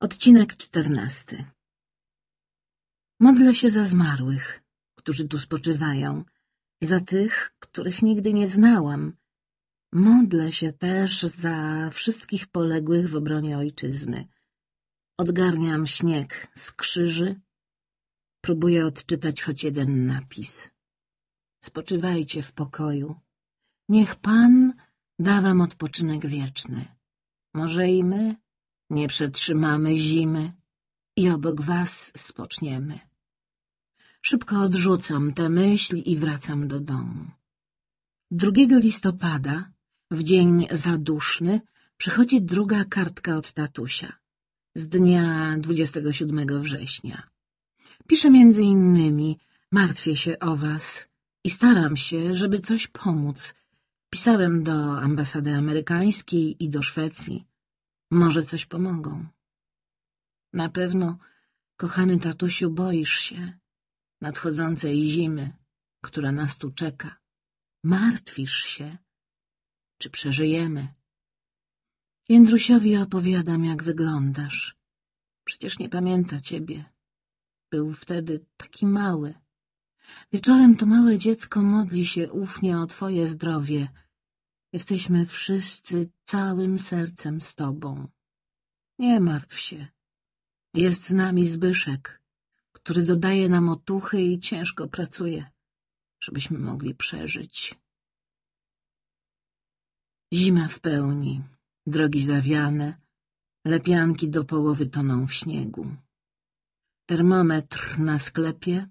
Odcinek czternasty Modlę się za zmarłych, którzy tu spoczywają, za tych, których nigdy nie znałam. Modlę się też za wszystkich poległych w obronie ojczyzny. Odgarniam śnieg z krzyży, próbuję odczytać choć jeden napis. Spoczywajcie w pokoju. Niech Pan da wam odpoczynek wieczny. Może i my nie przetrzymamy zimy i obok was spoczniemy. Szybko odrzucam tę myśl i wracam do domu. 2 listopada, w dzień zaduszny, przychodzi druga kartka od tatusia z dnia 27 września. Pisze między innymi martwię się o was i staram się, żeby coś pomóc. Pisałem do ambasady amerykańskiej i do Szwecji. Może coś pomogą. Na pewno, kochany tatusiu, boisz się nadchodzącej zimy, która nas tu czeka. Martwisz się, czy przeżyjemy. Jędrusiowi opowiadam, jak wyglądasz. Przecież nie pamięta ciebie. Był wtedy taki mały. Wieczorem to małe dziecko modli się ufnie o twoje zdrowie. Jesteśmy wszyscy całym sercem z tobą. Nie martw się. Jest z nami Zbyszek, który dodaje nam otuchy i ciężko pracuje, żebyśmy mogli przeżyć. Zima w pełni, drogi zawiane, lepianki do połowy toną w śniegu. Termometr na sklepie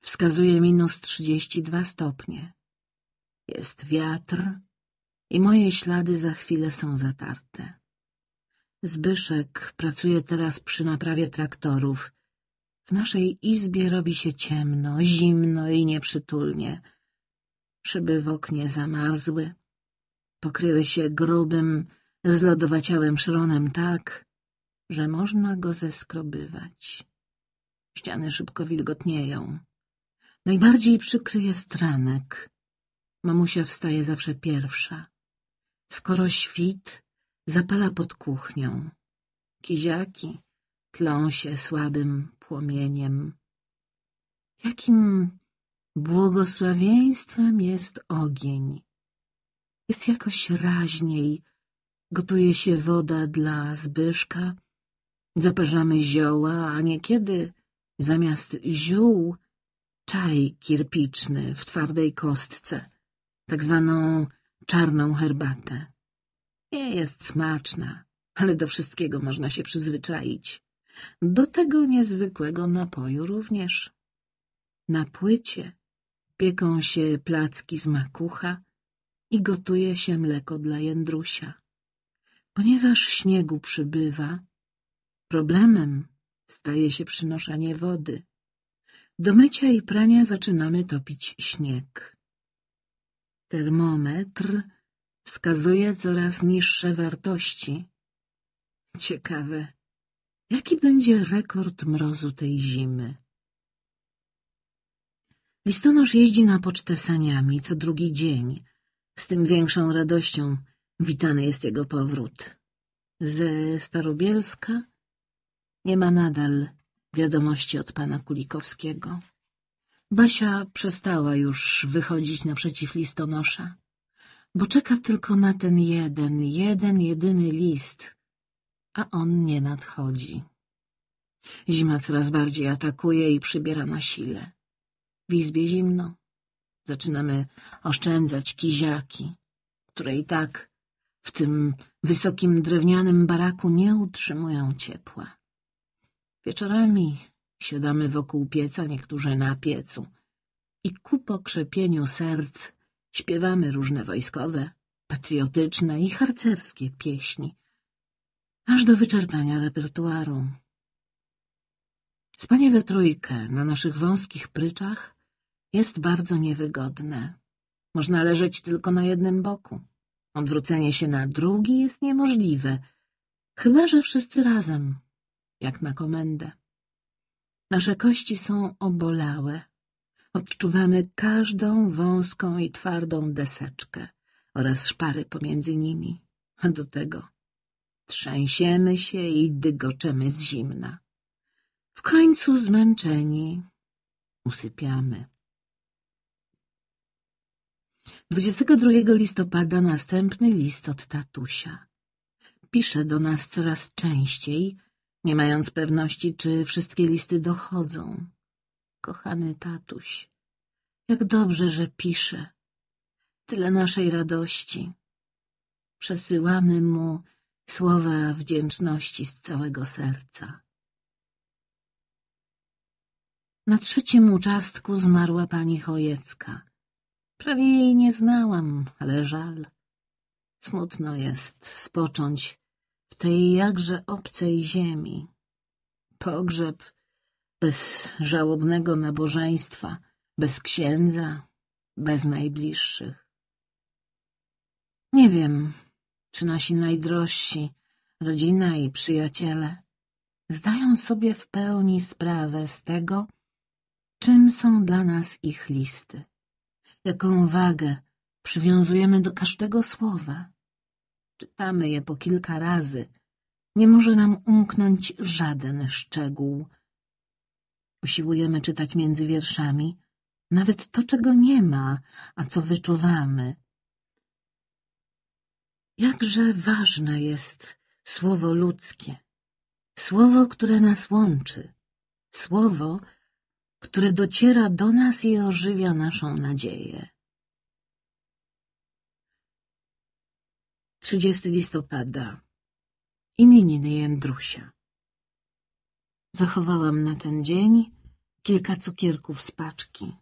wskazuje minus trzydzieści dwa stopnie. Jest wiatr i moje ślady za chwilę są zatarte. Zbyszek pracuje teraz przy naprawie traktorów. W naszej izbie robi się ciemno, zimno i nieprzytulnie. Szyby w oknie zamarzły, pokryły się grubym, zlodowaciałym szronem tak, że można go zeskrobywać. Ściany szybko wilgotnieją. Najbardziej przykry jest ranek. Mamusia wstaje zawsze pierwsza. Skoro świt, zapala pod kuchnią. Kiziaki tlą się słabym płomieniem. Jakim błogosławieństwem jest ogień. Jest jakoś raźniej. Gotuje się woda dla Zbyszka. Zaparzamy zioła, a niekiedy zamiast ziół czaj kirpiczny w twardej kostce, tak zwaną czarną herbatę. Nie jest smaczna, ale do wszystkiego można się przyzwyczaić. Do tego niezwykłego napoju również. Na płycie pieką się placki z makucha i gotuje się mleko dla Jędrusia. Ponieważ śniegu przybywa, problemem staje się przynoszenie wody. Do mycia i prania zaczynamy topić śnieg. Termometr wskazuje coraz niższe wartości. Ciekawe, jaki będzie rekord mrozu tej zimy. Listonosz jeździ na pocztę saniami co drugi dzień. Z tym większą radością witany jest jego powrót. Ze Starobielska nie ma nadal wiadomości od pana Kulikowskiego. Basia przestała już wychodzić naprzeciw listonosza bo czeka tylko na ten jeden, jeden, jedyny list, a on nie nadchodzi. Zima coraz bardziej atakuje i przybiera na sile. W izbie zimno. Zaczynamy oszczędzać kiziaki, które i tak w tym wysokim drewnianym baraku nie utrzymują ciepła. Wieczorami siadamy wokół pieca, niektórzy na piecu i ku pokrzepieniu serc Śpiewamy różne wojskowe, patriotyczne i harcerskie pieśni, aż do wyczerpania repertuaru. Spanie we trójkę na naszych wąskich pryczach jest bardzo niewygodne. Można leżeć tylko na jednym boku. Odwrócenie się na drugi jest niemożliwe, chyba że wszyscy razem, jak na komendę. Nasze kości są obolałe, Odczuwamy każdą wąską i twardą deseczkę oraz szpary pomiędzy nimi, a do tego trzęsiemy się i dygoczemy z zimna. W końcu zmęczeni usypiamy. 22 listopada następny list od tatusia. Pisze do nas coraz częściej, nie mając pewności, czy wszystkie listy dochodzą. Kochany tatuś, jak dobrze, że pisze. Tyle naszej radości. Przesyłamy mu słowa wdzięczności z całego serca. Na trzecim uczastku zmarła pani Chojecka. Prawie jej nie znałam, ale żal. Smutno jest spocząć w tej jakże obcej ziemi. Pogrzeb bez żałobnego nabożeństwa, bez księdza, bez najbliższych. Nie wiem, czy nasi najdrożsi, rodzina i przyjaciele, zdają sobie w pełni sprawę z tego, czym są dla nas ich listy, jaką wagę przywiązujemy do każdego słowa. Czytamy je po kilka razy, nie może nam umknąć żaden szczegół. Usiłujemy czytać między wierszami, nawet to, czego nie ma, a co wyczuwamy. Jakże ważne jest słowo ludzkie, słowo, które nas łączy, słowo, które dociera do nas i ożywia naszą nadzieję. 30 listopada Imieniny Jędrusia Zachowałam na ten dzień kilka cukierków z paczki.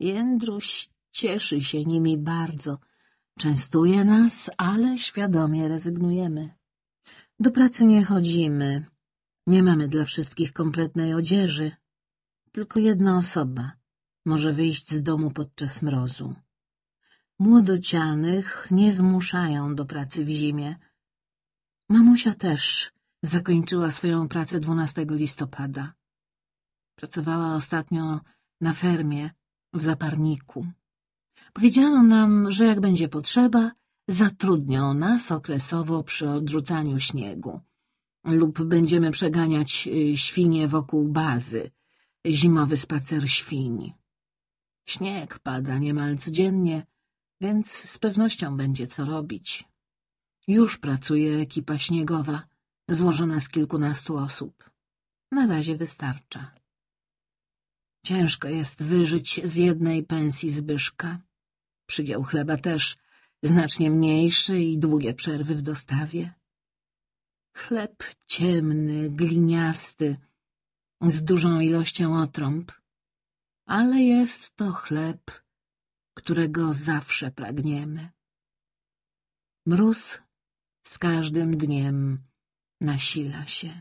Jędruś cieszy się nimi bardzo, częstuje nas, ale świadomie rezygnujemy. Do pracy nie chodzimy, nie mamy dla wszystkich kompletnej odzieży. Tylko jedna osoba może wyjść z domu podczas mrozu. Młodocianych nie zmuszają do pracy w zimie. Mamusia też zakończyła swoją pracę 12 listopada. Pracowała ostatnio na fermie w zaparniku. Powiedziano nam, że jak będzie potrzeba, zatrudnią nas okresowo przy odrzucaniu śniegu lub będziemy przeganiać y, świnie wokół bazy, zimowy spacer świń. Śnieg pada niemal codziennie, więc z pewnością będzie co robić. Już pracuje ekipa śniegowa, złożona z kilkunastu osób. Na razie wystarcza. Ciężko jest wyżyć z jednej pensji Zbyszka. Przydział chleba też znacznie mniejszy i długie przerwy w dostawie. Chleb ciemny, gliniasty, z dużą ilością otrąb, ale jest to chleb, którego zawsze pragniemy. Mróz z każdym dniem nasila się.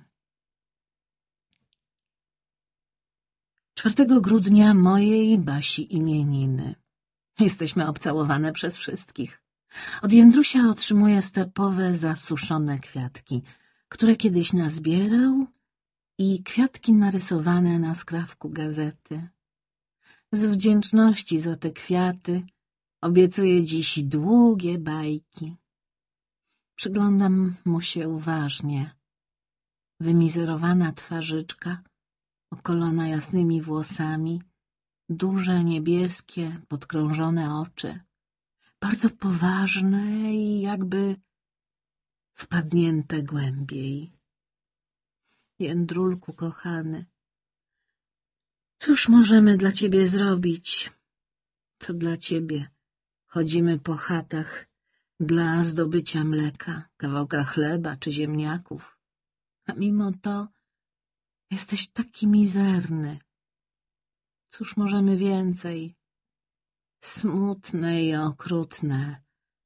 4 grudnia mojej Basi imieniny. Jesteśmy obcałowane przez wszystkich. Od Jędrusia otrzymuję stepowe, zasuszone kwiatki, które kiedyś nazbierał i kwiatki narysowane na skrawku gazety. Z wdzięczności za te kwiaty obiecuję dziś długie bajki. Przyglądam mu się uważnie. Wymizerowana twarzyczka, okolona jasnymi włosami, duże, niebieskie, podkrążone oczy, bardzo poważne i jakby wpadnięte głębiej. Jędrulku kochany, cóż możemy dla ciebie zrobić? To dla ciebie chodzimy po chatach dla zdobycia mleka, kawałka chleba czy ziemniaków, a mimo to jesteś taki mizerny. Cóż możemy więcej? Smutne i okrutne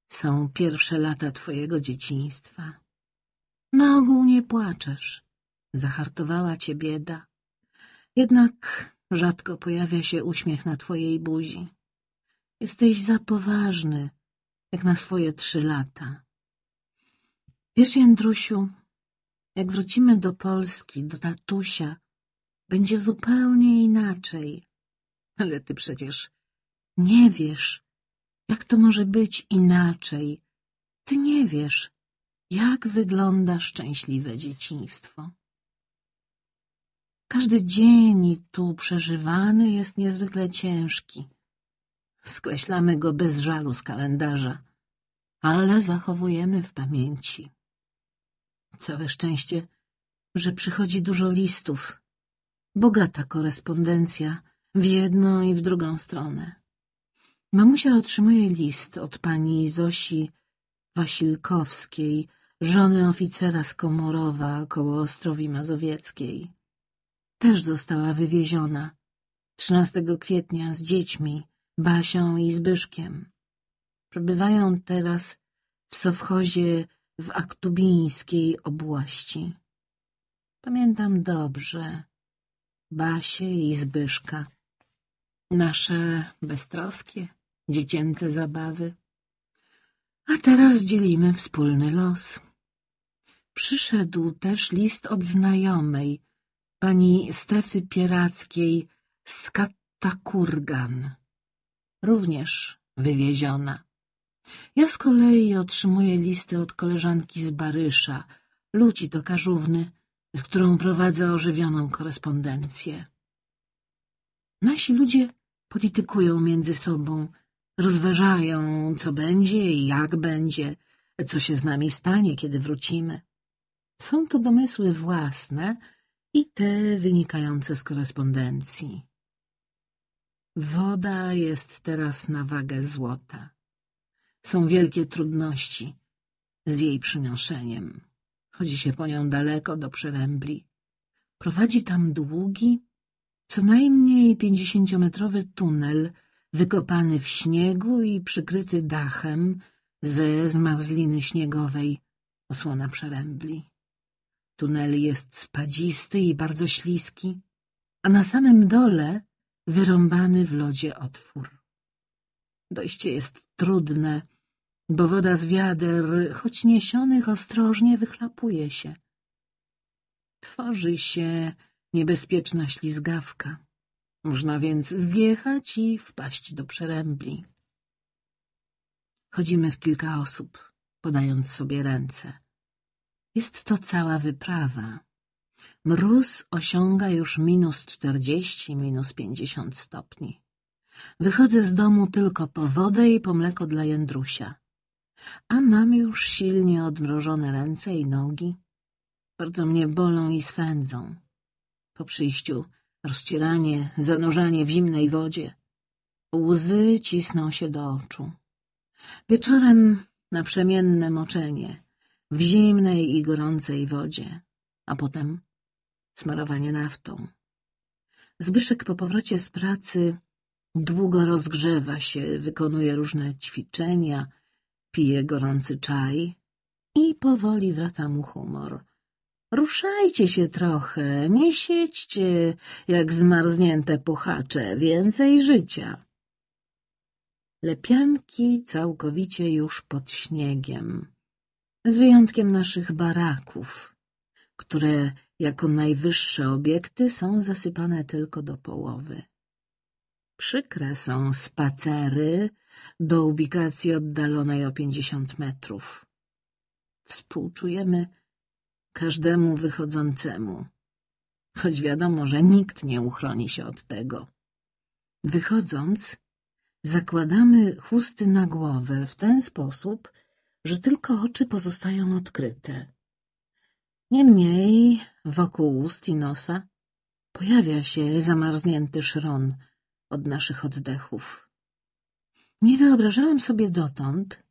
są pierwsze lata twojego dzieciństwa. Na ogół nie płaczesz. Zahartowała cię bieda. Jednak rzadko pojawia się uśmiech na twojej buzi. Jesteś za poważny, jak na swoje trzy lata. Wiesz, Jędrusiu, jak wrócimy do Polski, do tatusia, będzie zupełnie inaczej. Ale ty przecież nie wiesz, jak to może być inaczej. Ty nie wiesz, jak wygląda szczęśliwe dzieciństwo. Każdy dzień tu przeżywany jest niezwykle ciężki. Skreślamy go bez żalu z kalendarza, ale zachowujemy w pamięci. Całe szczęście, że przychodzi dużo listów, bogata korespondencja w jedną i w drugą stronę. Mamusia otrzymuje list od pani Zosi Wasilkowskiej, żony oficera z Komorowa koło Ostrowi Mazowieckiej. Też została wywieziona 13 kwietnia z dziećmi, Basią i Zbyszkiem. Przebywają teraz w sowchozie w aktubińskiej obłaści. Pamiętam dobrze Basię i Zbyszka. Nasze beztroskie, dziecięce zabawy. A teraz dzielimy wspólny los. Przyszedł też list od znajomej, pani Stefy Pierackiej z Katakurgan. Również wywieziona. Ja z kolei otrzymuję listy od koleżanki z Barysza, ludzi to Karzówny, z którą prowadzę ożywioną korespondencję. Nasi ludzie politykują między sobą, rozważają, co będzie i jak będzie, co się z nami stanie, kiedy wrócimy. Są to domysły własne i te wynikające z korespondencji. Woda jest teraz na wagę złota. Są wielkie trudności z jej przynoszeniem. Chodzi się po nią daleko do Przerębli. Prowadzi tam długi, co najmniej pięćdziesięciometrowy tunel, wykopany w śniegu i przykryty dachem ze zmarzliny śniegowej, osłona Przerębli. Tunel jest spadzisty i bardzo śliski, a na samym dole wyrąbany w lodzie otwór. Dojście jest trudne, bo woda z wiader, choć niesionych ostrożnie, wychlapuje się. Tworzy się niebezpieczna ślizgawka. Można więc zjechać i wpaść do przerębli. Chodzimy w kilka osób, podając sobie ręce. Jest to cała wyprawa. Mróz osiąga już minus czterdzieści, minus pięćdziesiąt stopni. Wychodzę z domu tylko po wodę i po mleko dla Jędrusia a mam już silnie odmrożone ręce i nogi. Bardzo mnie bolą i swędzą. Po przyjściu rozcieranie, zanurzanie w zimnej wodzie. Łzy cisną się do oczu. Wieczorem naprzemienne moczenie w zimnej i gorącej wodzie, a potem smarowanie naftą. Zbyszek po powrocie z pracy długo rozgrzewa się, wykonuje różne ćwiczenia, pije gorący czaj i powoli wraca mu humor. Ruszajcie się trochę, nie siedźcie jak zmarznięte puchacze, więcej życia. Lepianki całkowicie już pod śniegiem, z wyjątkiem naszych baraków, które jako najwyższe obiekty są zasypane tylko do połowy. Przykre są spacery do ubikacji oddalonej o pięćdziesiąt metrów. Współczujemy każdemu wychodzącemu, choć wiadomo, że nikt nie uchroni się od tego. Wychodząc, zakładamy chusty na głowę w ten sposób, że tylko oczy pozostają odkryte. Niemniej wokół ust i nosa pojawia się zamarznięty szron od naszych oddechów. Nie wyobrażałam sobie dotąd,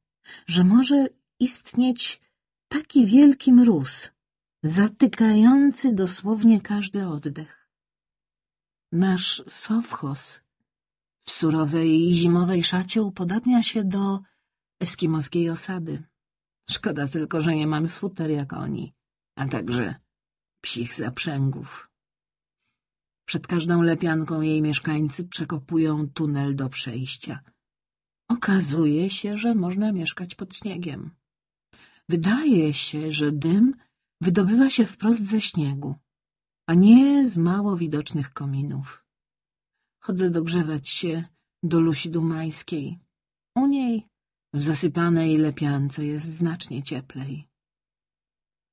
że może istnieć taki wielki mróz, zatykający dosłownie każdy oddech. Nasz sowchos w surowej zimowej szacie upodabnia się do eskimoskiej osady. Szkoda tylko, że nie mamy futer jak oni, a także psich zaprzęgów. Przed każdą lepianką jej mieszkańcy przekopują tunel do przejścia — Okazuje się, że można mieszkać pod śniegiem. Wydaje się, że dym wydobywa się wprost ze śniegu, a nie z mało widocznych kominów. Chodzę dogrzewać się do Lusi Dumajskiej. U niej w zasypanej lepiance jest znacznie cieplej.